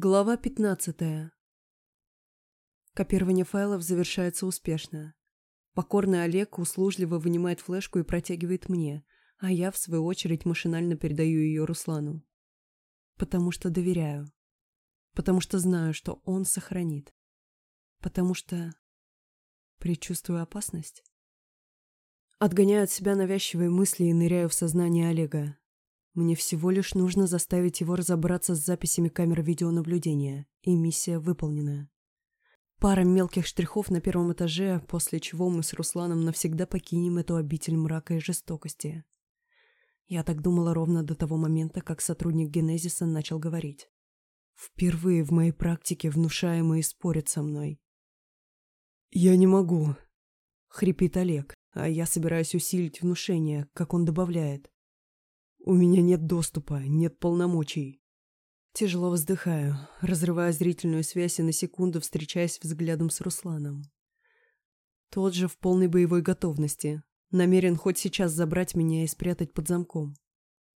Глава 15. Копирование файлов завершается успешно. Покорный Олег услужливо вынимает флешку и протягивает мне, а я, в свою очередь, машинально передаю ее Руслану. Потому что доверяю. Потому что знаю, что он сохранит. Потому что... Предчувствую опасность. Отгоняю от себя навязчивые мысли и ныряю в сознание Олега. Мне всего лишь нужно заставить его разобраться с записями камер видеонаблюдения, и миссия выполнена. Пара мелких штрихов на первом этаже, после чего мы с Русланом навсегда покинем эту обитель мрака и жестокости. Я так думала ровно до того момента, как сотрудник Генезиса начал говорить. Впервые в моей практике внушаемые спорят со мной. «Я не могу», — хрипит Олег, а я собираюсь усилить внушение, как он добавляет. У меня нет доступа, нет полномочий. Тяжело вздыхаю, разрывая зрительную связь и на секунду встречаясь взглядом с Русланом. Тот же в полной боевой готовности, намерен хоть сейчас забрать меня и спрятать под замком.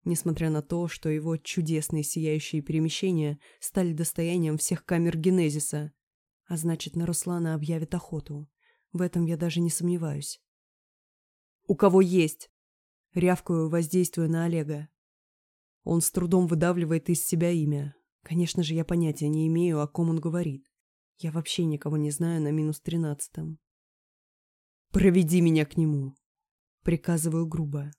Несмотря на то, что его чудесные сияющие перемещения стали достоянием всех камер Генезиса, а значит, на Руслана объявят охоту. В этом я даже не сомневаюсь. «У кого есть?» Рявкаю, воздействуя на Олега. Он с трудом выдавливает из себя имя. Конечно же, я понятия не имею, о ком он говорит. Я вообще никого не знаю на минус тринадцатом. «Проведи меня к нему!» Приказываю грубо.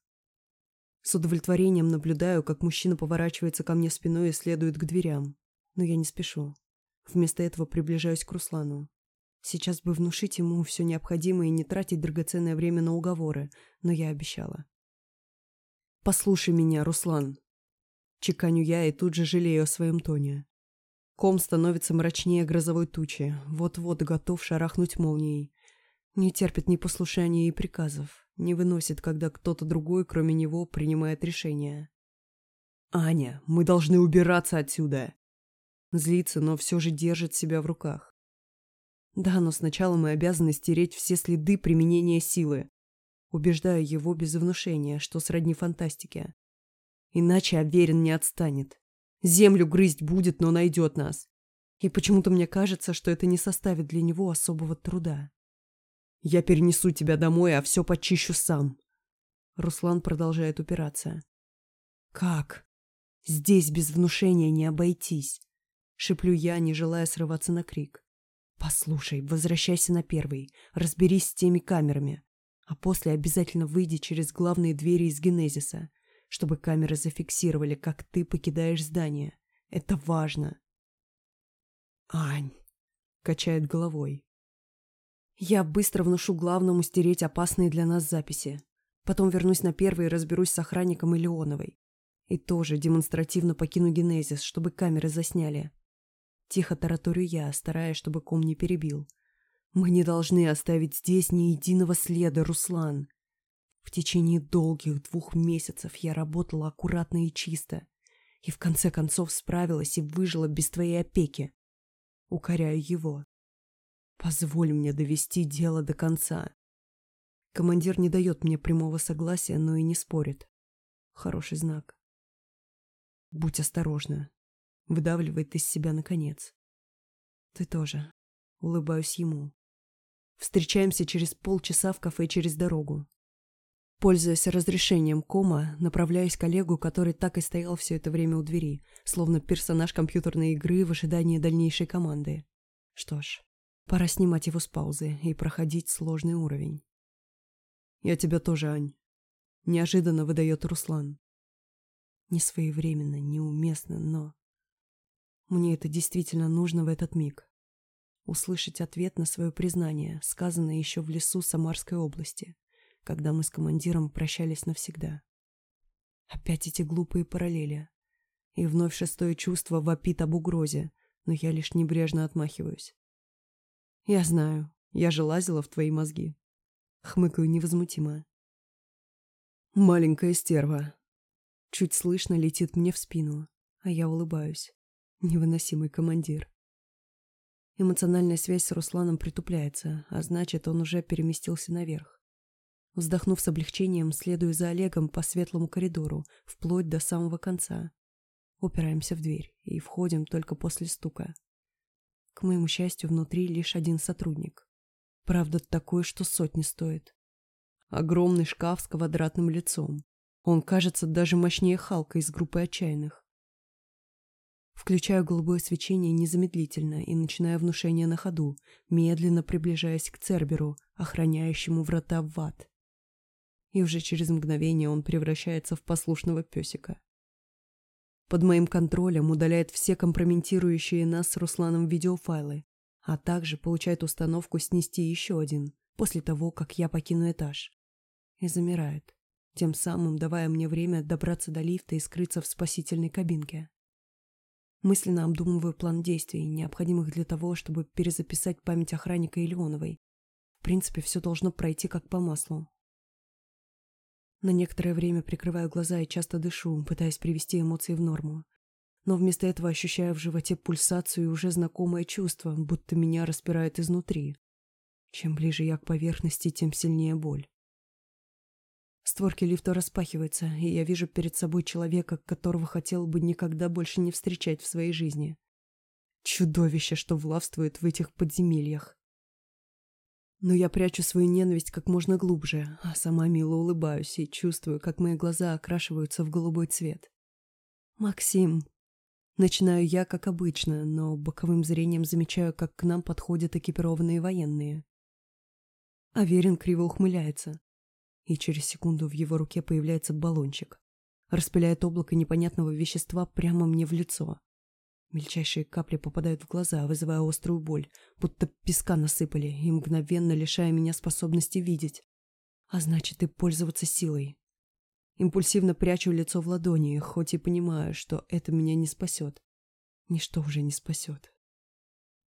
С удовлетворением наблюдаю, как мужчина поворачивается ко мне спиной и следует к дверям. Но я не спешу. Вместо этого приближаюсь к Руслану. Сейчас бы внушить ему все необходимое и не тратить драгоценное время на уговоры, но я обещала. «Послушай меня, Руслан!» Чеканю я и тут же жалею о своем тоне. Ком становится мрачнее грозовой тучи, вот-вот готов шарахнуть молнией. Не терпит непослушания и приказов, не выносит, когда кто-то другой, кроме него, принимает решение. «Аня, мы должны убираться отсюда!» Злится, но все же держит себя в руках. Да, но сначала мы обязаны стереть все следы применения силы убеждая его без внушения, что сродни фантастике. Иначе Аверин не отстанет. Землю грызть будет, но найдет нас. И почему-то мне кажется, что это не составит для него особого труда. Я перенесу тебя домой, а все почищу сам. Руслан продолжает упираться. Как? Здесь без внушения не обойтись. Шиплю я, не желая срываться на крик. Послушай, возвращайся на первый. Разберись с теми камерами а после обязательно выйди через главные двери из Генезиса, чтобы камеры зафиксировали, как ты покидаешь здание. Это важно. Ань, качает головой. Я быстро внушу главному стереть опасные для нас записи. Потом вернусь на первый и разберусь с охранником Илеоновой. И тоже демонстративно покину Генезис, чтобы камеры засняли. Тихо тараторю я, стараясь, чтобы ком не перебил. Мы не должны оставить здесь ни единого следа, Руслан. В течение долгих двух месяцев я работала аккуратно и чисто. И в конце концов справилась и выжила без твоей опеки. Укоряю его. Позволь мне довести дело до конца. Командир не дает мне прямого согласия, но и не спорит. Хороший знак. Будь осторожна. Выдавливает из себя наконец. Ты тоже. Улыбаюсь ему. Встречаемся через полчаса в кафе через дорогу. Пользуясь разрешением кома, направляюсь к коллегу, который так и стоял все это время у двери, словно персонаж компьютерной игры в ожидании дальнейшей команды. Что ж, пора снимать его с паузы и проходить сложный уровень. «Я тебя тоже, Ань», — неожиданно выдает Руслан. Не своевременно, неуместно, но... Мне это действительно нужно в этот миг услышать ответ на свое признание, сказанное еще в лесу Самарской области, когда мы с командиром прощались навсегда. Опять эти глупые параллели. И вновь шестое чувство вопит об угрозе, но я лишь небрежно отмахиваюсь. Я знаю, я же лазила в твои мозги. Хмыкаю невозмутимо. Маленькая стерва. Чуть слышно летит мне в спину, а я улыбаюсь. Невыносимый командир. Эмоциональная связь с Русланом притупляется, а значит, он уже переместился наверх. Вздохнув с облегчением, следую за Олегом по светлому коридору, вплоть до самого конца. Упираемся в дверь и входим только после стука. К моему счастью, внутри лишь один сотрудник. Правда, такой, что сотни стоит. Огромный шкаф с квадратным лицом. Он кажется даже мощнее Халка из группы отчаянных. Включаю голубое свечение незамедлительно и начинаю внушение на ходу, медленно приближаясь к Церберу, охраняющему врата в ад. И уже через мгновение он превращается в послушного песика. Под моим контролем удаляет все компрометирующие нас с Русланом видеофайлы, а также получает установку снести еще один после того, как я покину этаж. И замирает, тем самым давая мне время добраться до лифта и скрыться в спасительной кабинке. Мысленно обдумываю план действий, необходимых для того, чтобы перезаписать память охранника Илеоновой. В принципе, все должно пройти как по маслу. На некоторое время прикрываю глаза и часто дышу, пытаясь привести эмоции в норму. Но вместо этого ощущаю в животе пульсацию и уже знакомое чувство, будто меня распирает изнутри. Чем ближе я к поверхности, тем сильнее боль. Створки лифта распахиваются, и я вижу перед собой человека, которого хотел бы никогда больше не встречать в своей жизни. Чудовище, что влавствует в этих подземельях. Но я прячу свою ненависть как можно глубже, а сама мило улыбаюсь и чувствую, как мои глаза окрашиваются в голубой цвет. «Максим!» Начинаю я, как обычно, но боковым зрением замечаю, как к нам подходят экипированные военные. Аверин криво ухмыляется, и через секунду в его руке появляется баллончик. Распыляет облако непонятного вещества прямо мне в лицо. Мельчайшие капли попадают в глаза, вызывая острую боль, будто песка насыпали и мгновенно лишая меня способности видеть. А значит, и пользоваться силой. Импульсивно прячу лицо в ладони, хоть и понимаю, что это меня не спасет. Ничто уже не спасет.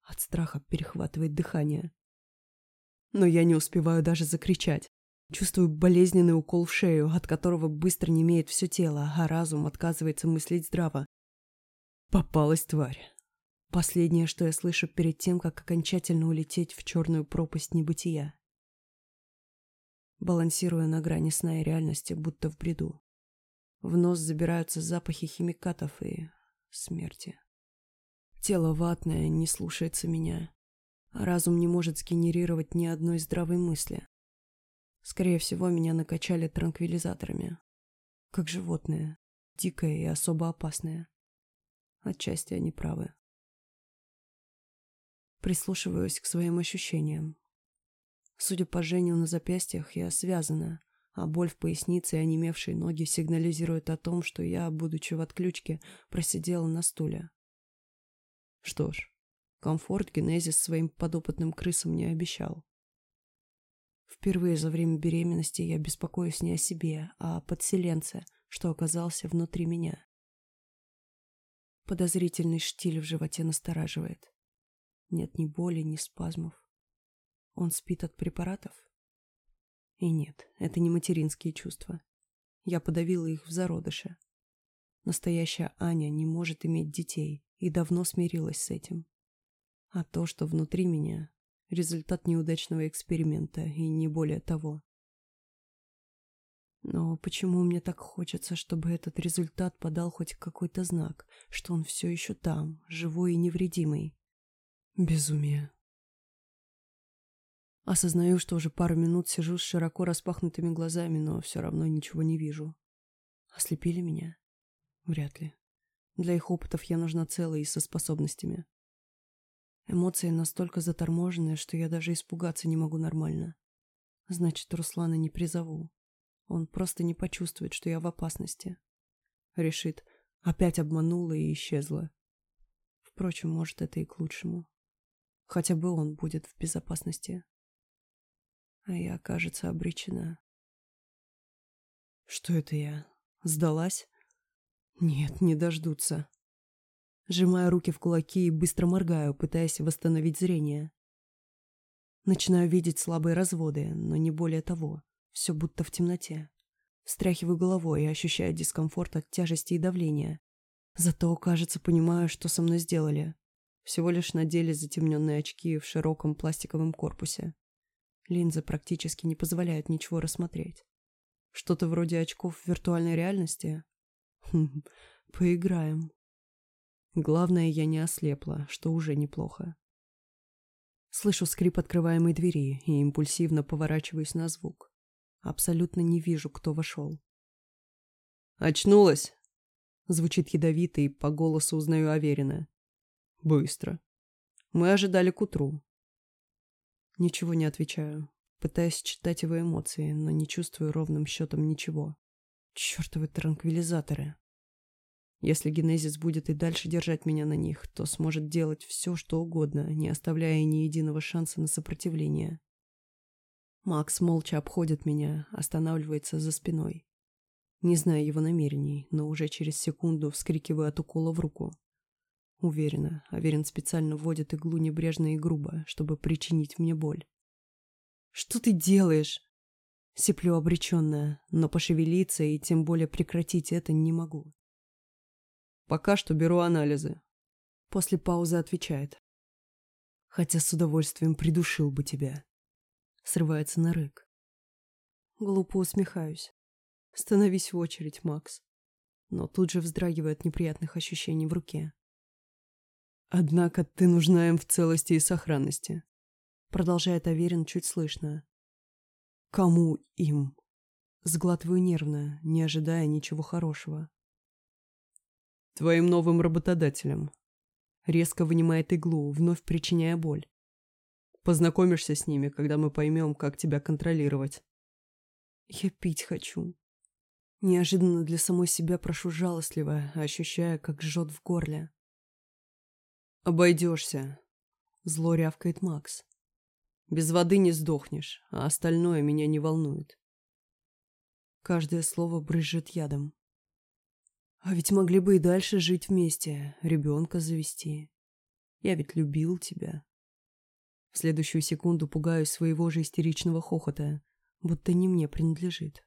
От страха перехватывает дыхание. Но я не успеваю даже закричать. Чувствую болезненный укол в шею, от которого быстро немеет все тело, а разум отказывается мыслить здраво. Попалась тварь. Последнее, что я слышу перед тем, как окончательно улететь в черную пропасть небытия. Балансируя на грани сна и реальности, будто в бреду. В нос забираются запахи химикатов и смерти. Тело ватное, не слушается меня. А разум не может сгенерировать ни одной здравой мысли. Скорее всего, меня накачали транквилизаторами. Как животное, дикое и особо опасное. Отчасти они правы. Прислушиваюсь к своим ощущениям. Судя по жжению на запястьях, я связана, а боль в пояснице и онемевшие ноги сигнализируют о том, что я, будучи в отключке, просидела на стуле. Что ж, комфорт Генезис своим подопытным крысам не обещал. Впервые за время беременности я беспокоюсь не о себе, а о подселенце, что оказался внутри меня. Подозрительный штиль в животе настораживает. Нет ни боли, ни спазмов. Он спит от препаратов? И нет, это не материнские чувства. Я подавила их в зародыше. Настоящая Аня не может иметь детей и давно смирилась с этим. А то, что внутри меня, результат неудачного эксперимента и не более того. Но почему мне так хочется, чтобы этот результат подал хоть какой-то знак, что он все еще там, живой и невредимый? Безумие. Осознаю, что уже пару минут сижу с широко распахнутыми глазами, но все равно ничего не вижу. Ослепили меня? Вряд ли. Для их опытов я нужна целая и со способностями. Эмоции настолько заторможенные, что я даже испугаться не могу нормально. Значит, Руслана не призову. Он просто не почувствует, что я в опасности. Решит, опять обманула и исчезла. Впрочем, может, это и к лучшему. Хотя бы он будет в безопасности. А я, кажется, обречена. Что это я? Сдалась? Нет, не дождутся. Сжимаю руки в кулаки и быстро моргаю, пытаясь восстановить зрение. Начинаю видеть слабые разводы, но не более того. Все будто в темноте. Встряхиваю головой и ощущаю дискомфорт от тяжести и давления. Зато, кажется, понимаю, что со мной сделали. Всего лишь надели затемненные очки в широком пластиковом корпусе. Линзы практически не позволяют ничего рассмотреть. Что-то вроде очков виртуальной реальности? Хм, Поиграем. Главное, я не ослепла, что уже неплохо. Слышу скрип открываемой двери и импульсивно поворачиваюсь на звук. Абсолютно не вижу, кто вошел. «Очнулась?» Звучит ядовито, и по голосу узнаю Аверина. «Быстро. Мы ожидали к утру». Ничего не отвечаю, пытаясь читать его эмоции, но не чувствую ровным счетом ничего. Чертовы транквилизаторы. Если Генезис будет и дальше держать меня на них, то сможет делать все, что угодно, не оставляя ни единого шанса на сопротивление. Макс молча обходит меня, останавливается за спиной. Не знаю его намерений, но уже через секунду вскрикиваю от укола в руку. Уверена, Аверин специально вводит иглу небрежно и грубо, чтобы причинить мне боль. «Что ты делаешь?» Сиплю обреченная, но пошевелиться и тем более прекратить это не могу. «Пока что беру анализы». После паузы отвечает. «Хотя с удовольствием придушил бы тебя». Срывается на рык. Глупо усмехаюсь. Становись в очередь, Макс. Но тут же вздрагивает от неприятных ощущений в руке. Однако ты нужна им в целости и сохранности. Продолжает Аверин чуть слышно. Кому им? Сглатываю нервно, не ожидая ничего хорошего. Твоим новым работодателем. Резко вынимает иглу, вновь причиняя боль. Познакомишься с ними, когда мы поймем, как тебя контролировать. Я пить хочу. Неожиданно для самой себя прошу жалостливо, ощущая, как жжет в горле. «Обойдешься», — зло рявкает Макс. «Без воды не сдохнешь, а остальное меня не волнует». Каждое слово брызжет ядом. А ведь могли бы и дальше жить вместе, ребенка завести. Я ведь любил тебя. В следующую секунду пугаюсь своего же истеричного хохота, будто не мне принадлежит.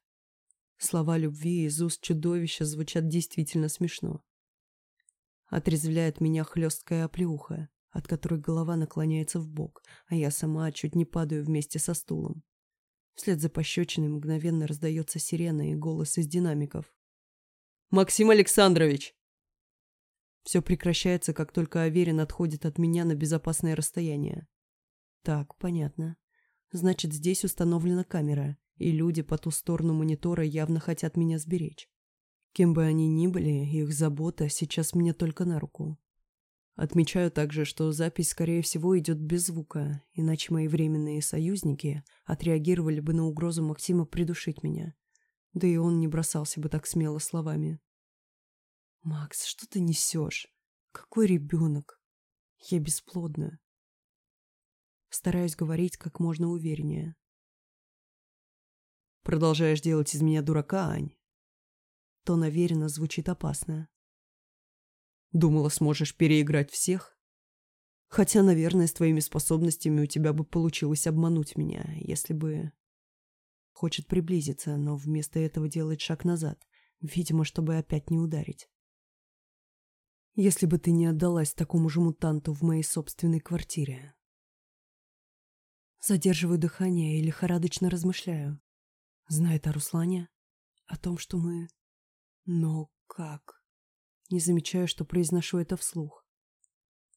Слова любви из уст чудовища звучат действительно смешно. Отрезвляет меня хлесткая оплеуха, от которой голова наклоняется в бок, а я сама чуть не падаю вместе со стулом. Вслед за пощечиной мгновенно раздается сирена и голос из динамиков. «Максим Александрович!» Все прекращается, как только Аверин отходит от меня на безопасное расстояние. Так, понятно. Значит, здесь установлена камера, и люди по ту сторону монитора явно хотят меня сберечь. Кем бы они ни были, их забота сейчас мне только на руку. Отмечаю также, что запись, скорее всего, идет без звука, иначе мои временные союзники отреагировали бы на угрозу Максима придушить меня. Да и он не бросался бы так смело словами. «Макс, что ты несешь? Какой ребенок? Я бесплодна». Стараюсь говорить как можно увереннее. Продолжаешь делать из меня дурака, Ань. То наверенно звучит опасно. Думала, сможешь переиграть всех? Хотя, наверное, с твоими способностями у тебя бы получилось обмануть меня, если бы... Хочет приблизиться, но вместо этого делает шаг назад, видимо, чтобы опять не ударить. Если бы ты не отдалась такому же мутанту в моей собственной квартире. Задерживаю дыхание и лихорадочно размышляю. Знает о Руслане? О том, что мы... Но как? Не замечаю, что произношу это вслух.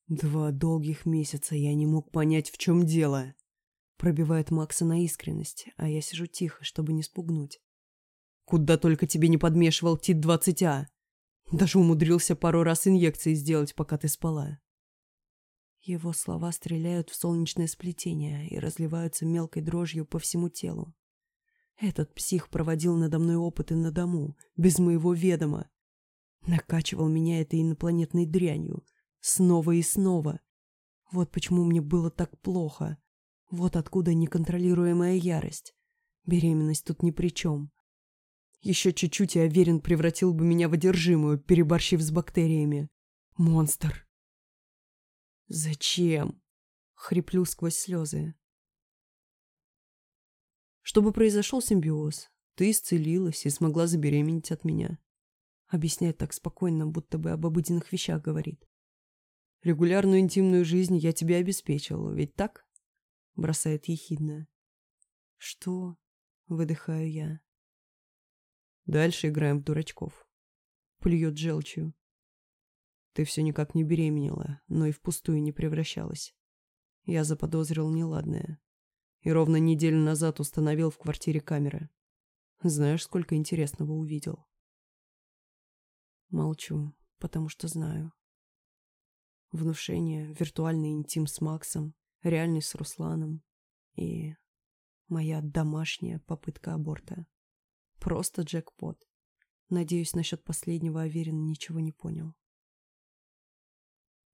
Два долгих месяца я не мог понять, в чем дело. Пробивает Макса на искренность, а я сижу тихо, чтобы не спугнуть. Куда только тебе не подмешивал Тит-20А. Даже умудрился пару раз инъекции сделать, пока ты спала. Его слова стреляют в солнечное сплетение и разливаются мелкой дрожью по всему телу. Этот псих проводил надо мной опыты на дому, без моего ведома. Накачивал меня этой инопланетной дрянью. Снова и снова. Вот почему мне было так плохо. Вот откуда неконтролируемая ярость. Беременность тут ни при чем. Еще чуть-чуть, и Аверин превратил бы меня в одержимую, переборщив с бактериями. Монстр. «Зачем?» — хриплю сквозь слезы. Чтобы произошел симбиоз, ты исцелилась и смогла забеременеть от меня. Объясняет так спокойно, будто бы об обыденных вещах говорит. Регулярную интимную жизнь я тебе обеспечил, ведь так? Бросает ехидно. Что? Выдыхаю я. Дальше играем в дурачков. Плюет желчью. Ты все никак не беременела, но и впустую не превращалась. Я заподозрил неладное. И ровно неделю назад установил в квартире камеры. Знаешь, сколько интересного увидел? Молчу, потому что знаю. Внушение, виртуальный интим с Максом, реальный с Русланом и моя домашняя попытка аборта. Просто джекпот. Надеюсь, насчет последнего Аверин ничего не понял.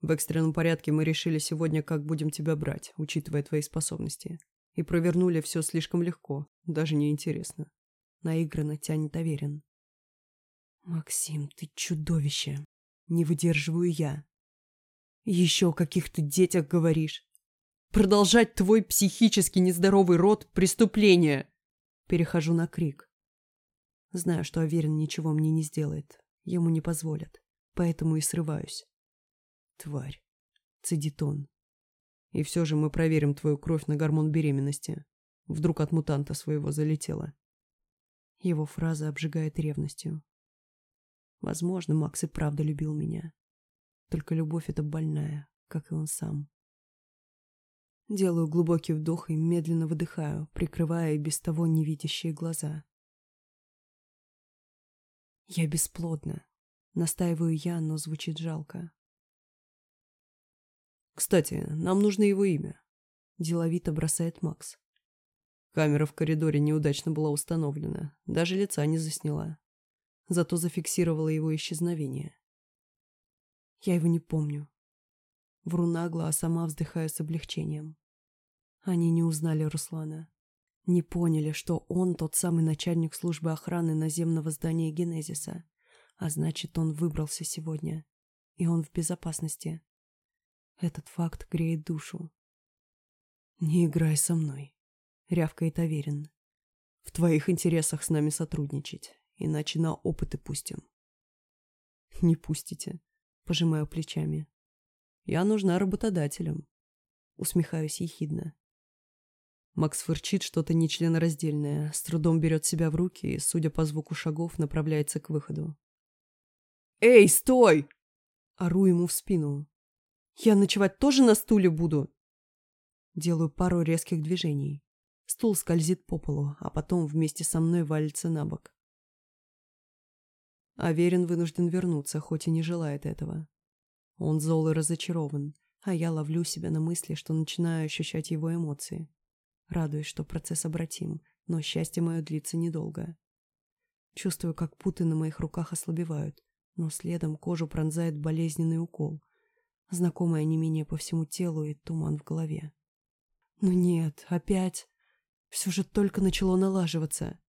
В экстренном порядке мы решили сегодня, как будем тебя брать, учитывая твои способности. И провернули все слишком легко, даже неинтересно. Наигранно тянет Аверин. «Максим, ты чудовище! Не выдерживаю я. Еще о каких-то детях говоришь. Продолжать твой психически нездоровый род – преступление!» Перехожу на крик. Знаю, что Аверин ничего мне не сделает. Ему не позволят. Поэтому и срываюсь. Тварь. Цедит он. И все же мы проверим твою кровь на гормон беременности. Вдруг от мутанта своего залетела. Его фраза обжигает ревностью. Возможно, Макс и правда любил меня. Только любовь эта больная, как и он сам. Делаю глубокий вдох и медленно выдыхаю, прикрывая и без того невидящие глаза. Я бесплодна. Настаиваю я, но звучит жалко. «Кстати, нам нужно его имя», — деловито бросает Макс. Камера в коридоре неудачно была установлена, даже лица не засняла зато зафиксировала его исчезновение. Я его не помню. Вру нагло, а сама вздыхаю с облегчением. Они не узнали Руслана. Не поняли, что он тот самый начальник службы охраны наземного здания Генезиса. А значит, он выбрался сегодня. И он в безопасности. Этот факт греет душу. «Не играй со мной», — рявкает Аверин. «В твоих интересах с нами сотрудничать иначе на опыты пустим. Не пустите, пожимаю плечами. Я нужна работодателям. Усмехаюсь ехидно. Макс фырчит что-то нечленораздельное, с трудом берет себя в руки и, судя по звуку шагов, направляется к выходу. «Эй, стой!» Ору ему в спину. «Я ночевать тоже на стуле буду?» Делаю пару резких движений. Стул скользит по полу, а потом вместе со мной валится на бок. Аверин вынужден вернуться, хоть и не желает этого. Он зол и разочарован, а я ловлю себя на мысли, что начинаю ощущать его эмоции. Радуюсь, что процесс обратим, но счастье мое длится недолго. Чувствую, как путы на моих руках ослабевают, но следом кожу пронзает болезненный укол. Знакомое онемение по всему телу и туман в голове. Ну нет, опять. Все же только начало налаживаться.